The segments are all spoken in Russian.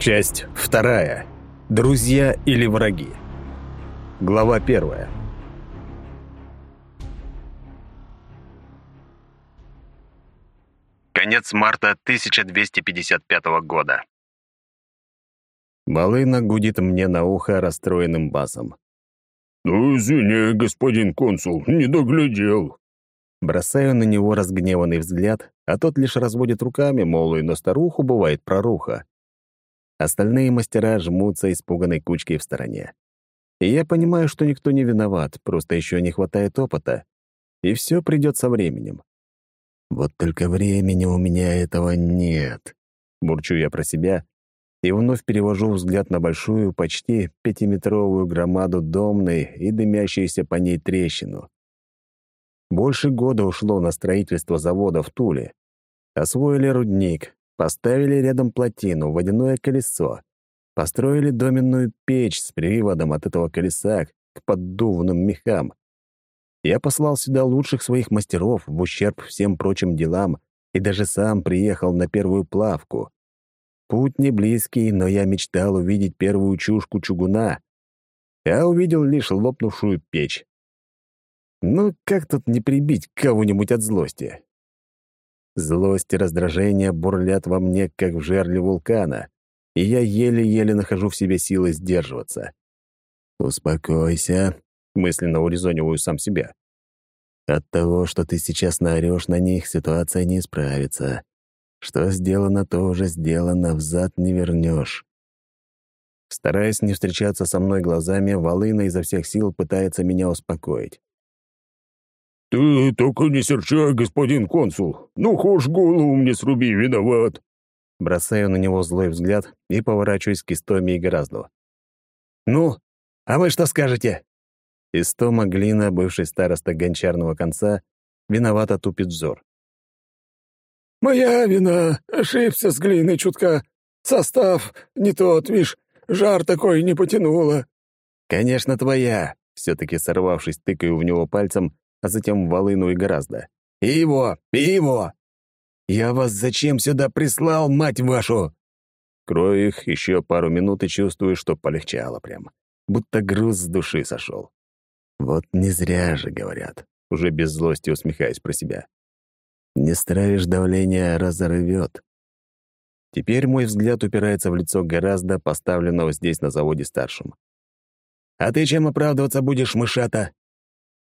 Часть вторая. Друзья или враги. Глава первая. Конец марта 1255 года. Балына гудит мне на ухо расстроенным басом. «Ну, извини, господин консул, не доглядел». Бросаю на него разгневанный взгляд, а тот лишь разводит руками, мол, и на старуху бывает проруха. Остальные мастера жмутся испуганной кучкой в стороне. И я понимаю, что никто не виноват, просто еще не хватает опыта. И все придет со временем. Вот только времени у меня этого нет. Бурчу я про себя и вновь перевожу взгляд на большую, почти пятиметровую громаду домной и дымящуюся по ней трещину. Больше года ушло на строительство завода в Туле. Освоили рудник, Поставили рядом плотину, водяное колесо. Построили доменную печь с приводом от этого колеса к поддувным мехам. Я послал сюда лучших своих мастеров в ущерб всем прочим делам и даже сам приехал на первую плавку. Путь не близкий, но я мечтал увидеть первую чушку чугуна. Я увидел лишь лопнувшую печь. Ну, как тут не прибить кого-нибудь от злости? Злость и раздражение бурлят во мне, как в жерле вулкана, и я еле-еле нахожу в себе силы сдерживаться. «Успокойся», — мысленно урезониваю сам себя. «От того, что ты сейчас наорёшь на них, ситуация не исправится. Что сделано, то уже сделано, взад не вернешь». Стараясь не встречаться со мной глазами, Волына изо всех сил пытается меня успокоить. «Ты только не серчай, господин консул. Ну, хошь голову мне сруби, виноват». Бросаю на него злой взгляд и поворачиваюсь к Истоме и Гораздо. «Ну, а вы что скажете?» Истома Глина, бывший староста гончарного конца, виновато тупит взор. «Моя вина. Ошибся с глиной чутка. Состав не тот, вишь, жар такой не потянуло». «Конечно, твоя», — все-таки сорвавшись, тыкаю в него пальцем а затем волыну и гораздо. «И его! И его! Я вас зачем сюда прислал, мать вашу?» Крою их еще пару минут и чувствую, что полегчало прям, будто груз с души сошел. Вот не зря же говорят, уже без злости усмехаясь про себя. Не стравишь давление, разорвет. Теперь мой взгляд упирается в лицо гораздо поставленного здесь на заводе старшим. «А ты чем оправдываться будешь, мышата?»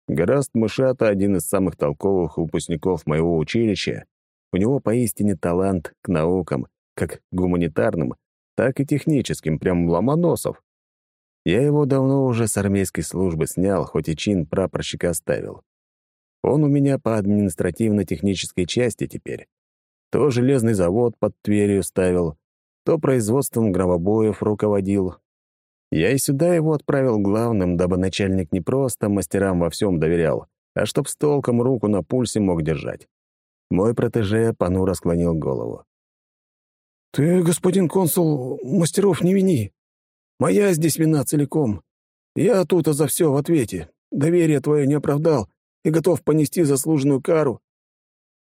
Гораст Мышата — один из самых толковых выпускников моего училища. У него поистине талант к наукам, как гуманитарным, так и техническим, прям ломоносов. Я его давно уже с армейской службы снял, хоть и чин прапорщика оставил. Он у меня по административно-технической части теперь. То железный завод под Тверью ставил, то производством громобоев руководил, я и сюда его отправил главным, дабы начальник не просто мастерам во всем доверял, а чтоб с толком руку на пульсе мог держать. Мой протеже понуро склонил голову. «Ты, господин консул, мастеров не вини. Моя здесь вина целиком. Я тут за все в ответе. Доверие твое не оправдал и готов понести заслуженную кару».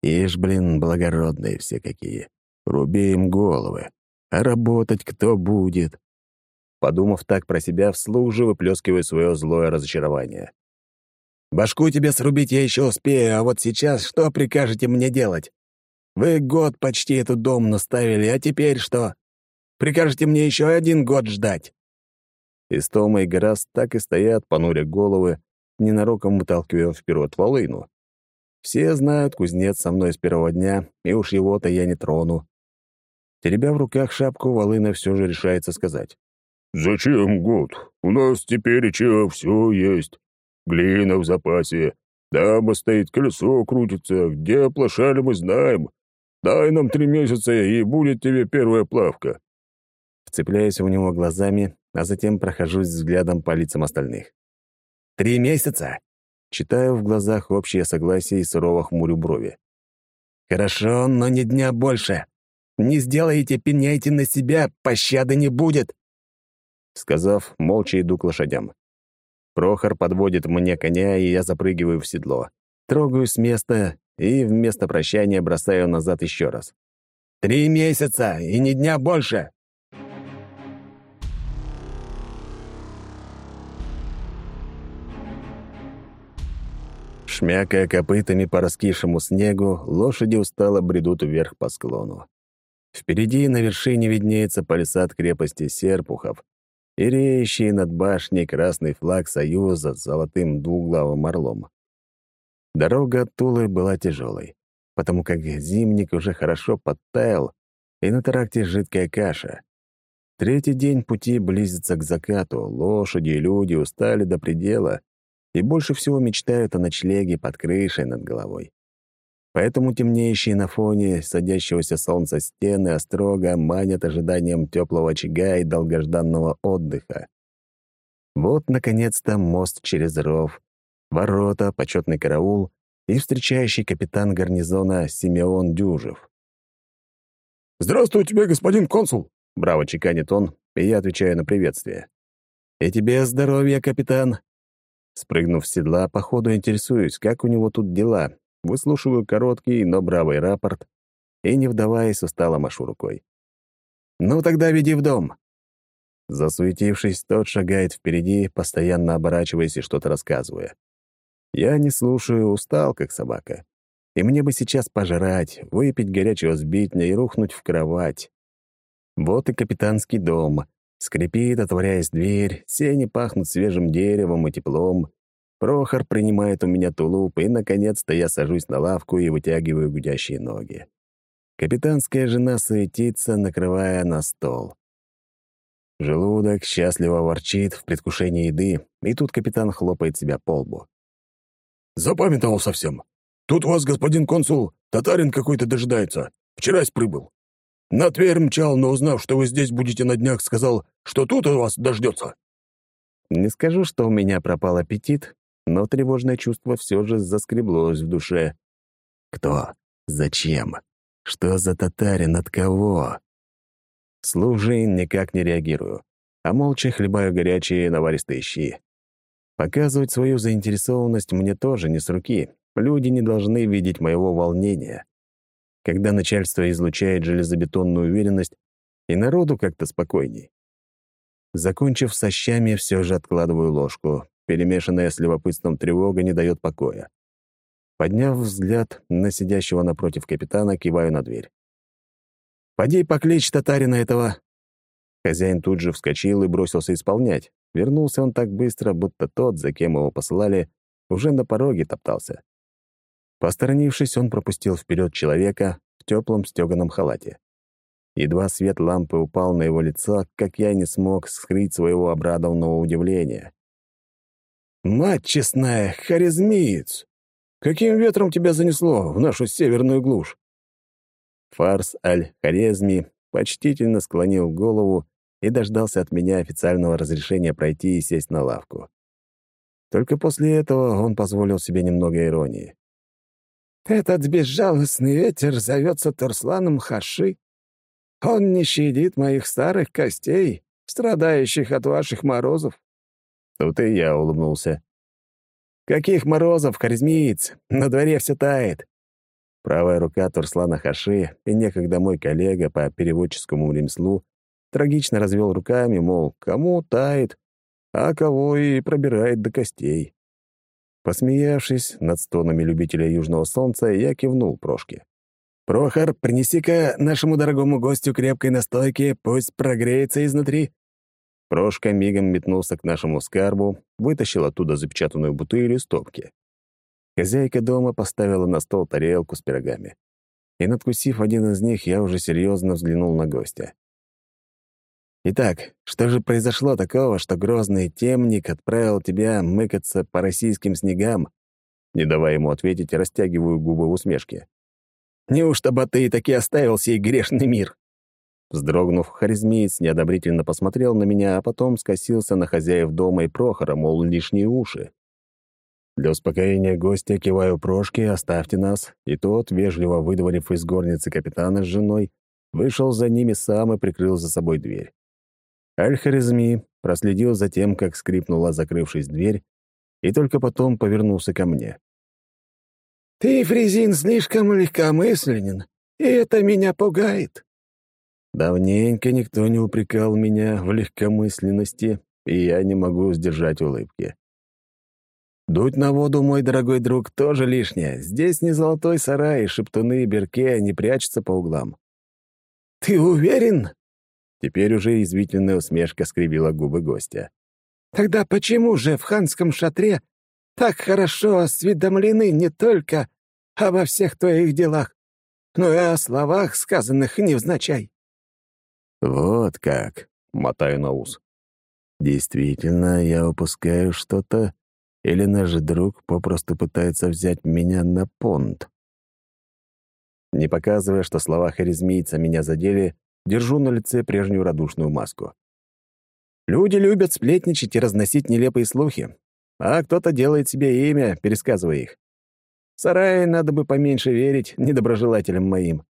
Ишь, блин, благородные все какие. Руби им головы. А работать кто будет? Подумав так про себя, вслух же выплескиваю свое злое разочарование. «Башку тебе срубить я еще успею, а вот сейчас что прикажете мне делать? Вы год почти эту дом наставили, а теперь что? Прикажете мне еще один год ждать?» Истома и Грас так и стоят, понуря головы, ненароком выталкивая вперед волыну. Все знают, кузнец со мной с первого дня, и уж его-то я не трону. Теребя в руках шапку, волына все же решается сказать. «Зачем год? У нас теперь еще все есть. Глина в запасе, дама стоит, колесо крутится, где оплошали мы знаем. Дай нам три месяца, и будет тебе первая плавка». Вцепляюсь в него глазами, а затем прохожусь взглядом по лицам остальных. «Три месяца?» Читаю в глазах общее согласие и сурово хмурю брови. «Хорошо, но не дня больше. Не сделаете, пеняйте на себя, пощады не будет!» Сказав, молча иду к лошадям. Прохор подводит мне коня, и я запрыгиваю в седло. Трогаю с места и вместо прощания бросаю назад еще раз. «Три месяца и ни дня больше!» Шмякая копытами по раскишему снегу, лошади устало бредут вверх по склону. Впереди на вершине виднеется палисад крепости Серпухов, и реющий над башней красный флаг Союза с золотым двуглавым орлом. Дорога от Тулы была тяжелой, потому как зимник уже хорошо подтаял, и на тракте жидкая каша. Третий день пути близится к закату, лошади и люди устали до предела и больше всего мечтают о ночлеге под крышей над головой. Поэтому темнеющие на фоне садящегося солнца стены острога манят ожиданием теплого очага и долгожданного отдыха. Вот, наконец-то, мост через ров, ворота, почетный караул и встречающий капитан гарнизона Симеон Дюжев. «Здравствуй тебе, господин консул!» — браво чеканит он, и я отвечаю на приветствие. «И тебе здоровья, капитан!» Спрыгнув с седла, по ходу интересуюсь, как у него тут дела, выслушиваю короткий, но бравый рапорт и, не вдаваясь, устало машу рукой. «Ну тогда веди в дом!» Засуетившись, тот шагает впереди, постоянно оборачиваясь и что-то рассказывая. Я не слушаю, устал, как собака. И мне бы сейчас пожрать, выпить горячего сбитня и рухнуть в кровать. Вот и капитанский дом. Скрипит, отворяясь дверь, сени пахнут свежим деревом и теплом. Прохор принимает у меня тулуп, и, наконец-то, я сажусь на лавку и вытягиваю гудящие ноги. Капитанская жена суетится, накрывая на стол. Желудок счастливо ворчит в предвкушении еды, и тут капитан хлопает себя по лбу. «Запамятовал совсем. Тут у вас, господин консул, татарин какой-то дожидается. Вчерась прибыл. На Тверь мчал, но узнав, что вы здесь будете на днях, сказал, что тут у вас дождется». Не скажу, что у меня пропал аппетит, но тревожное чувство все же заскреблось в душе. Кто? Зачем? Что за татарин? От кого? Служи никак не реагирую, а молча хлебаю горячие наваристые щи. Показывать свою заинтересованность мне тоже не с руки. Люди не должны видеть моего волнения. Когда начальство излучает железобетонную уверенность, и народу как-то спокойней. Закончив со щами, все же откладываю ложку, перемешанная с любопытством тревога не дает покоя. Подняв взгляд на сидящего напротив капитана, киваю на дверь. «Поди покличь татарина этого!» Хозяин тут же вскочил и бросился исполнять. Вернулся он так быстро, будто тот, за кем его посылали, уже на пороге топтался. Посторонившись, он пропустил вперед человека в теплом стеганом халате. Едва свет лампы упал на его лицо, как я не смог скрыть своего обрадованного удивления. «Мать честная, харизмиец! Каким ветром тебя занесло в нашу северную глушь?» Фарс Аль-Харезми почтительно склонил голову и дождался от меня официального разрешения пройти и сесть на лавку. Только после этого он позволил себе немного иронии. «Этот безжалостный ветер зовется Турсланом Хаши. Он не щадит моих старых костей, страдающих от ваших морозов. Тут и я улыбнулся. «Каких морозов, харизмиец? На дворе все тает!» Правая рука Турслана Хаши и некогда мой коллега по переводческому ремеслу трагично развел руками, мол, кому тает, а кого и пробирает до костей. Посмеявшись над стонами любителя южного солнца, я кивнул Прошке. «Прохор, принеси-ка нашему дорогому гостю крепкой настойки, пусть прогреется изнутри». Прошка мигом метнулся к нашему скарбу, вытащил оттуда запечатанную бутыль и стопки. Хозяйка дома поставила на стол тарелку с пирогами. И, надкусив один из них, я уже серьезно взглянул на гостя. «Итак, что же произошло такого, что грозный темник отправил тебя мыкаться по российским снегам?» Не давая ему ответить, растягиваю губы в усмешке. «Неужто бы ты таки оставил сей грешный мир?» Вздрогнув, харизмеец неодобрительно посмотрел на меня, а потом скосился на хозяев дома и Прохора, мол, лишние уши. Для успокоения гостя киваю Прошке «Оставьте нас», и тот, вежливо выдворив из горницы капитана с женой, вышел за ними сам и прикрыл за собой дверь. Аль-Харизми проследил за тем, как скрипнула, закрывшись дверь, и только потом повернулся ко мне. «Ты, Фрезин, слишком легкомысленен, и это меня пугает. Давненько никто не упрекал меня в легкомысленности, и я не могу сдержать улыбки. Дуть на воду, мой дорогой друг, тоже лишнее. Здесь не золотой сарай, шептуны и берке не прячутся по углам. «Ты уверен?» Теперь уже извительная усмешка скривила губы гостя. «Тогда почему же в ханском шатре так хорошо осведомлены не только обо всех твоих делах, но и о словах, сказанных невзначай?» «Вот как», — мотаю на ус. «Действительно, я упускаю что-то, или наш друг попросту пытается взять меня на понт?» Не показывая, что слова харизмийца меня задели, держу на лице прежнюю радушную маску. Люди любят сплетничать и разносить нелепые слухи, а кто-то делает себе имя, пересказывая их. Сарае надо бы поменьше верить недоброжелателям моим.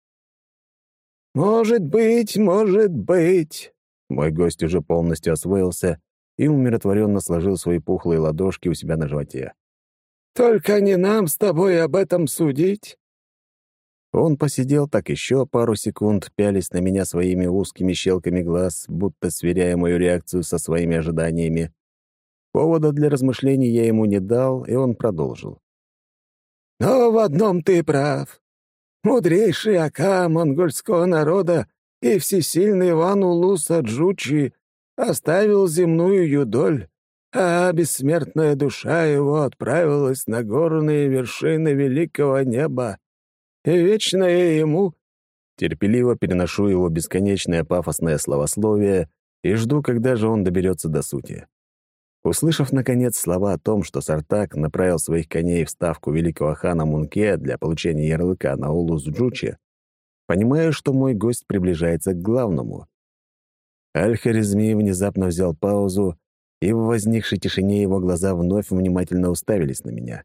«Может быть, может быть». Мой гость уже полностью освоился и умиротворенно сложил свои пухлые ладошки у себя на животе. «Только не нам с тобой об этом судить. Он посидел так еще пару секунд, пялись на меня своими узкими щелками глаз, будто сверяя мою реакцию со своими ожиданиями. Повода для размышлений я ему не дал, и он продолжил. «Но в одном ты прав. Мудрейший Ака монгольского народа и всесильный Иван Улуса Джучи оставил земную юдоль, а бессмертная душа его отправилась на горные вершины великого неба и вечное ему...» Терпеливо переношу его бесконечное пафосное словословие и жду, когда же он доберется до сути. Услышав, наконец, слова о том, что Сартак направил своих коней в ставку великого хана Мунке для получения ярлыка на Улус-Джучи, понимаю, что мой гость приближается к главному. Аль-Харизми внезапно взял паузу, и в возникшей тишине его глаза вновь внимательно уставились на меня.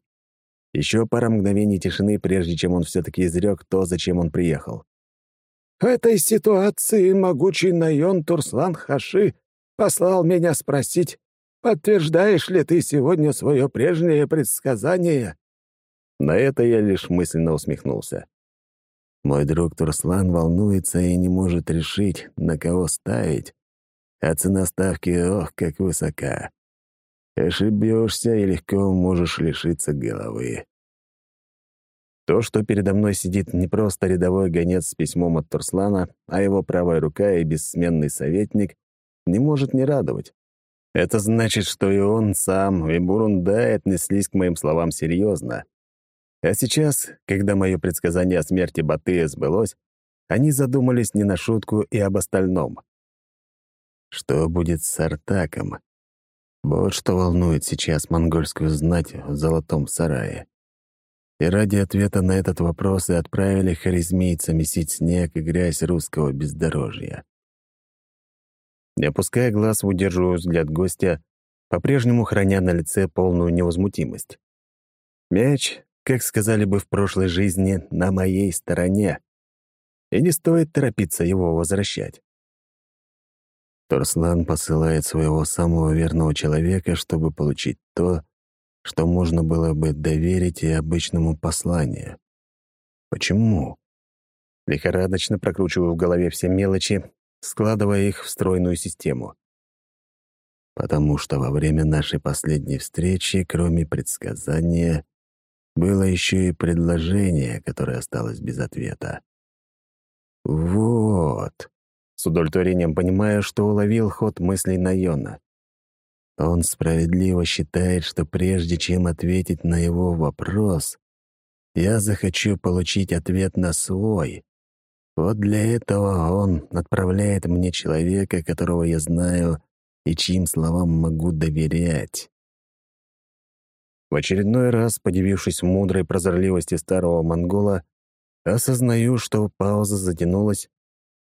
Еще пара мгновений тишины, прежде чем он все-таки изрек то, зачем он приехал. «В этой ситуации могучий Найон Турслан Хаши послал меня спросить, подтверждаешь ли ты сегодня свое прежнее предсказание?» На это я лишь мысленно усмехнулся. Мой друг Турслан волнуется и не может решить, на кого ставить, а цена ставки, ох, как высока. Ошибешься и легко можешь лишиться головы. То, что передо мной сидит не просто рядовой гонец с письмом от Турслана, а его правая рука и бессменный советник, не может не радовать. Это значит, что и он сам, и Бурундай отнеслись к моим словам серьезно. А сейчас, когда мое предсказание о смерти Батыя сбылось, они задумались не на шутку и об остальном. Что будет с Артаком? Вот что волнует сейчас монгольскую знать в Золотом Сарае. И ради ответа на этот вопрос и отправили харизмийца месить снег и грязь русского бездорожья. Не опуская глаз, удерживаю взгляд гостя, по-прежнему храня на лице полную невозмутимость. Мяч, как сказали бы в прошлой жизни, на моей стороне, и не стоит торопиться его возвращать. Торслан посылает своего самого верного человека, чтобы получить то, что можно было бы доверить и обычному посланию. Почему? Лихорадочно прокручиваю в голове все мелочи, складывая их в стройную систему. Потому что во время нашей последней встречи, кроме предсказания, было еще и предложение, которое осталось без ответа. Вот. С удовлетворением понимая, что уловил ход мыслей Найона. Он справедливо считает, что прежде чем ответить на его вопрос, я захочу получить ответ на свой. Вот для этого он отправляет мне человека, которого я знаю и чьим словам могу доверять. В очередной раз, подивившись мудрой прозорливости старого монгола, осознаю, что пауза затянулась,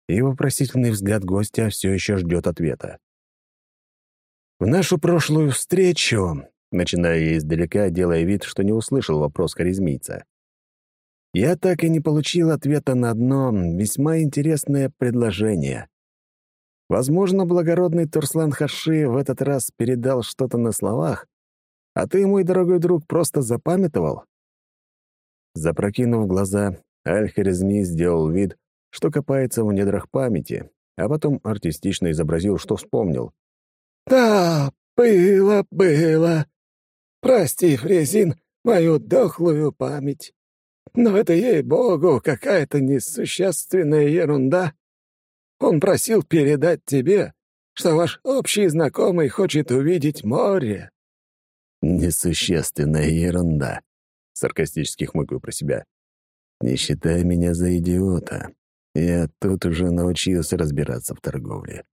и вопросительный взгляд гостя все еще ждет ответа. «В нашу прошлую встречу», — начиная я издалека, делая вид, что не услышал вопрос харизмийца, я так и не получил ответа на одно весьма интересное предложение. Возможно, благородный Турслан Хаши в этот раз передал что-то на словах, а ты, мой дорогой друг, просто запамятовал? Запрокинув глаза, Аль-Харизми сделал вид, что копается в недрах памяти, а потом артистично изобразил, что вспомнил. «Да, было, было. Прости, Фрезин, мою дохлую память. Но это, ей-богу, какая-то несущественная ерунда. Он просил передать тебе, что ваш общий знакомый хочет увидеть море». «Несущественная ерунда», — саркастически хмыкаю про себя. «Не считай меня за идиота. Я тут уже научился разбираться в торговле.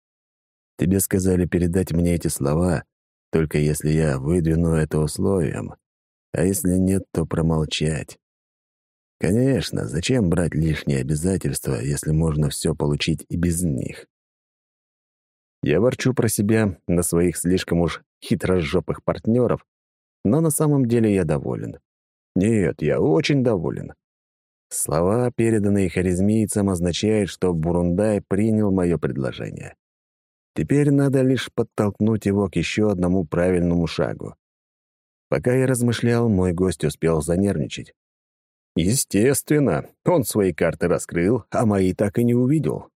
Тебе сказали передать мне эти слова, только если я выдвину это условием, а если нет, то промолчать. Конечно, зачем брать лишние обязательства, если можно все получить и без них? Я ворчу про себя на своих слишком уж хитрожопых партнеров, но на самом деле я доволен. Нет, я очень доволен. Слова, переданные харизмийцам, означают, что Бурундай принял мое предложение. Теперь надо лишь подтолкнуть его к еще одному правильному шагу. Пока я размышлял, мой гость успел занервничать. Естественно, он свои карты раскрыл, а мои так и не увидел.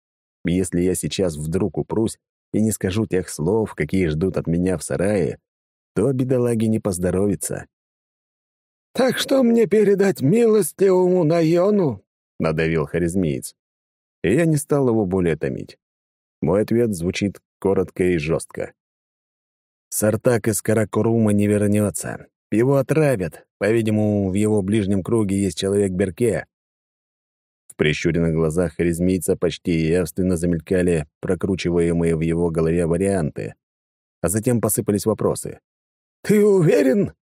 Если я сейчас вдруг упрусь и не скажу тех слов, какие ждут от меня в сарае, то бедолаге не поздоровится. «Так что мне передать милостивому Найону?» — надавил харизмиец. И я не стал его более томить. Мой ответ звучит коротко и жестко. Сартак из Каракурума не вернется. Его отравят. По-видимому, в его ближнем круге есть человек Берке. В прищуренных глазах харизмийца почти явственно замелькали прокручиваемые в его голове варианты. А затем посыпались вопросы. «Ты уверен?»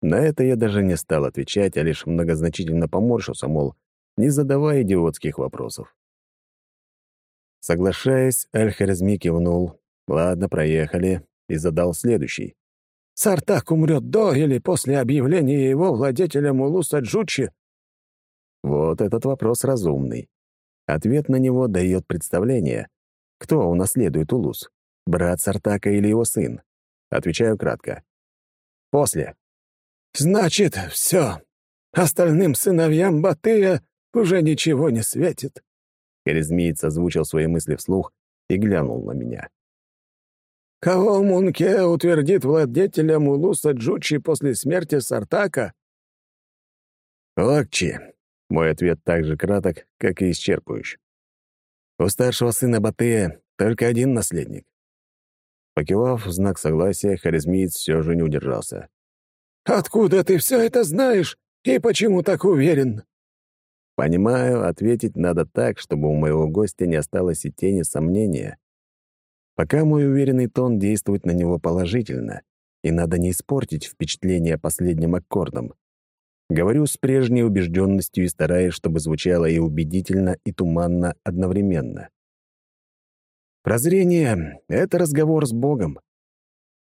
На это я даже не стал отвечать, а лишь многозначительно поморщился, мол, не задавай идиотских вопросов. Соглашаясь, Аль-Харизми кивнул. «Ладно, проехали», и задал следующий. «Сартак умрет до или после объявления его владетелем Улуса Джучи?» Вот этот вопрос разумный. Ответ на него дает представление, кто унаследует Улус, брат Сартака или его сын. Отвечаю кратко. «После». «Значит, все. Остальным сыновьям Батыя уже ничего не светит. Харизмиец озвучил свои мысли вслух и глянул на меня. «Кого Мунке утвердит владетелем Улуса Джучи после смерти Сартака?» «Лакчи», — мой ответ так же краток, как и исчерпывающий. «У старшего сына Батыя только один наследник». Покивав в знак согласия, харизмиец все же не удержался. «Откуда ты все это знаешь и почему так уверен?» Понимаю, ответить надо так, чтобы у моего гостя не осталось и тени сомнения. Пока мой уверенный тон действует на него положительно, и надо не испортить впечатление последним аккордом. Говорю с прежней убежденностью и стараюсь, чтобы звучало и убедительно, и туманно одновременно. Прозрение — это разговор с Богом.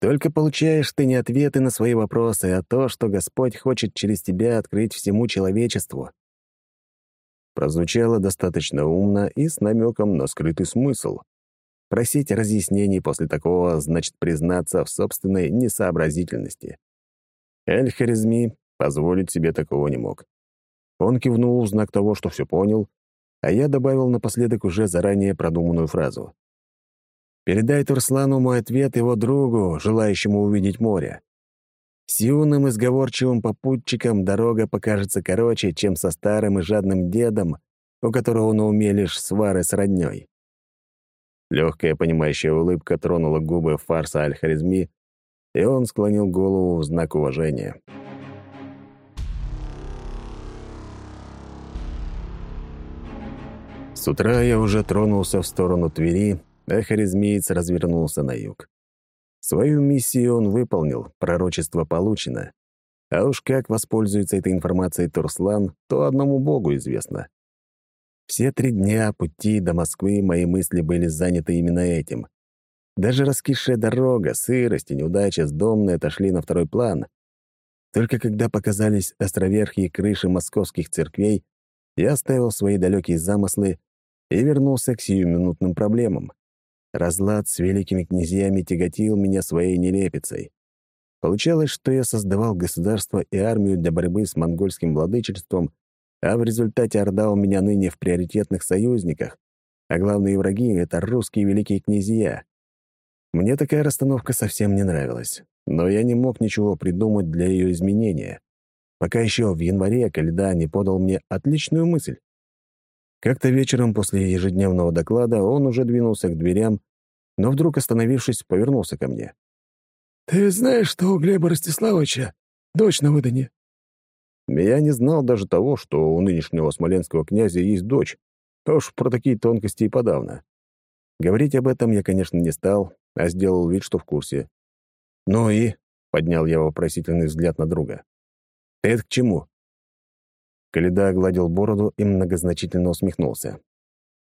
Только получаешь ты не ответы на свои вопросы, а то, что Господь хочет через тебя открыть всему человечеству прозвучало достаточно умно и с намеком на скрытый смысл. Просить разъяснений после такого значит признаться в собственной несообразительности. Эль-Харизми позволить себе такого не мог. Он кивнул в знак того, что все понял, а я добавил напоследок уже заранее продуманную фразу. «Передай Турслану мой ответ его другу, желающему увидеть море. С юным и сговорчивым попутчиком дорога покажется короче, чем со старым и жадным дедом, у которого на уме лишь свары с роднёй. Легкая понимающая улыбка тронула губы фарса Аль-Харизми, и он склонил голову в знак уважения. С утра я уже тронулся в сторону Твери, а харизмиец развернулся на юг. Свою миссию он выполнил, пророчество получено. А уж как воспользуется этой информацией Турслан, то одному богу известно. Все три дня пути до Москвы мои мысли были заняты именно этим. Даже раскисшая дорога, сырость и неудача с домной отошли на второй план. Только когда показались островерхие крыши московских церквей, я оставил свои далекие замыслы и вернулся к сиюминутным проблемам. Разлад с великими князьями тяготил меня своей нелепицей. Получалось, что я создавал государство и армию для борьбы с монгольским владычеством, а в результате Орда у меня ныне в приоритетных союзниках, а главные враги — это русские великие князья. Мне такая расстановка совсем не нравилась. но я не мог ничего придумать для ее изменения, пока еще в январе Каледа не подал мне отличную мысль. Как-то вечером после ежедневного доклада он уже двинулся к дверям, но вдруг, остановившись, повернулся ко мне. «Ты знаешь, что у Глеба Ростиславовича дочь на выдане?» Я не знал даже того, что у нынешнего смоленского князя есть дочь, а уж про такие тонкости и подавно. Говорить об этом я, конечно, не стал, а сделал вид, что в курсе. «Ну и?» — поднял я вопросительный взгляд на друга. «Ты это к чему?» Каледа огладил бороду и многозначительно усмехнулся.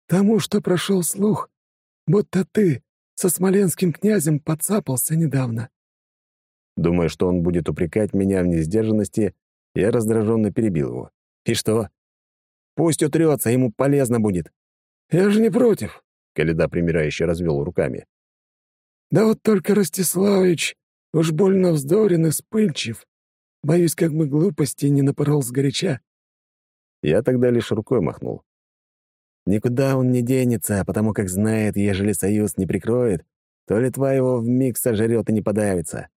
«Тому, что прошел слух, будто ты со смоленским князем подцапался недавно». Думая, что он будет упрекать меня в несдержанности, я раздраженно перебил его. «И что? Пусть утрется, ему полезно будет». «Я же не против», — Каледа примиряюще развел руками. «Да вот только Ростиславович уж больно вздорен и вспыльчив. Боюсь, как бы глупости не напорол сгоряча». Я тогда лишь рукой махнул. Никуда он не денется, потому как знает, ежели союз не прикроет, то Литва его вмиг сожрет и не подавится.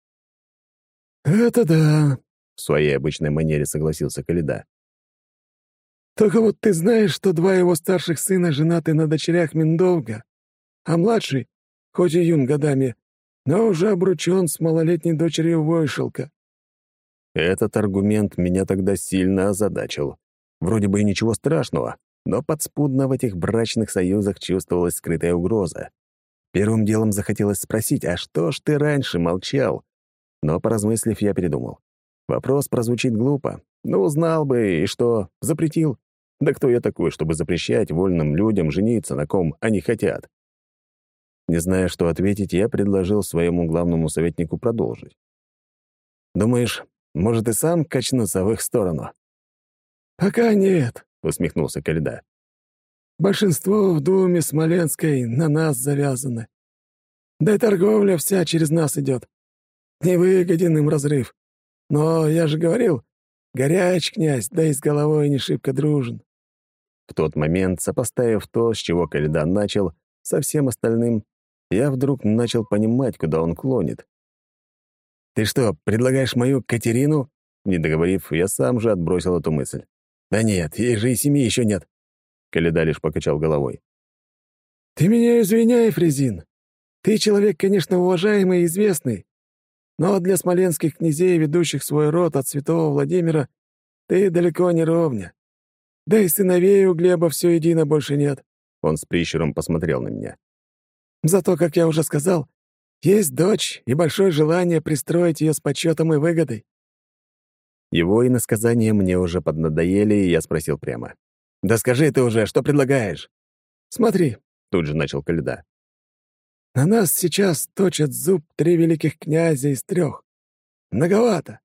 «Это да», — в своей обычной манере согласился Каледа. «Только вот ты знаешь, что два его старших сына женаты на дочерях Миндолга, а младший, хоть и юн годами, но уже обручен с малолетней дочерью Войшелка». Этот аргумент меня тогда сильно озадачил. Вроде бы и ничего страшного, но подспудно в этих брачных союзах чувствовалась скрытая угроза. Первым делом захотелось спросить, а что ж ты раньше молчал? Но, поразмыслив, я передумал. Вопрос прозвучит глупо. Ну, узнал бы, и что, запретил? Да кто я такой, чтобы запрещать вольным людям жениться, на ком они хотят? Не зная, что ответить, я предложил своему главному советнику продолжить. «Думаешь, может, и сам качнуться в их сторону?» «Пока нет», — усмехнулся Кальда. «Большинство в Думе Смоленской на нас завязаны. Да и торговля вся через нас идет. Невыгоден им разрыв. Но я же говорил, горяч князь, да и с головой не шибко дружен». В тот момент, сопоставив то, с чего Кальда начал, со всем остальным, я вдруг начал понимать, куда он клонит. «Ты что, предлагаешь мою Катерину?» Не договорив, я сам же отбросил эту мысль. «Да нет, ей же и семьи еще нет». Каледа лишь покачал головой. «Ты меня извиняй, Фрезин. Ты человек, конечно, уважаемый и известный, но для смоленских князей, ведущих свой род от святого Владимира, ты далеко не ровня. Да и сыновей у Глеба все едино больше нет». Он с прищуром посмотрел на меня. «Зато, как я уже сказал, есть дочь и большое желание пристроить ее с почетом и выгодой. Его иносказания мне уже поднадоели, и я спросил прямо. «Да скажи ты уже, что предлагаешь?» «Смотри», — тут же начал Каледа. «На нас сейчас точат зуб три великих князя из трех. Многовато.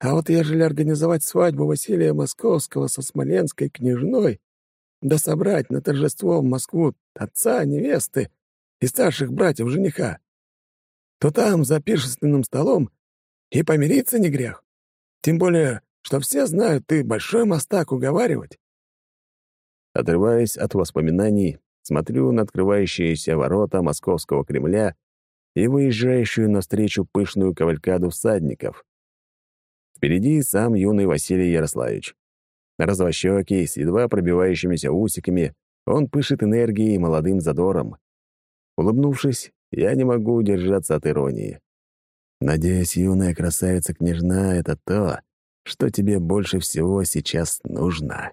А вот ежели организовать свадьбу Василия Московского со Смоленской княжной, да собрать на торжество в Москву отца, невесты и старших братьев жениха, то там, за пиршественным столом, и помириться не грех. Тем более, что все знают, ты большой мастак уговаривать. Отрываясь от воспоминаний, смотрю на открывающиеся ворота московского Кремля и выезжающую навстречу пышную кавалькаду всадников. Впереди сам юный Василий Ярославич. Развощёкий, с едва пробивающимися усиками, он пышет энергией и молодым задором. Улыбнувшись, я не могу удержаться от иронии. Надеюсь, юная красавица-княжна — это то, что тебе больше всего сейчас нужно.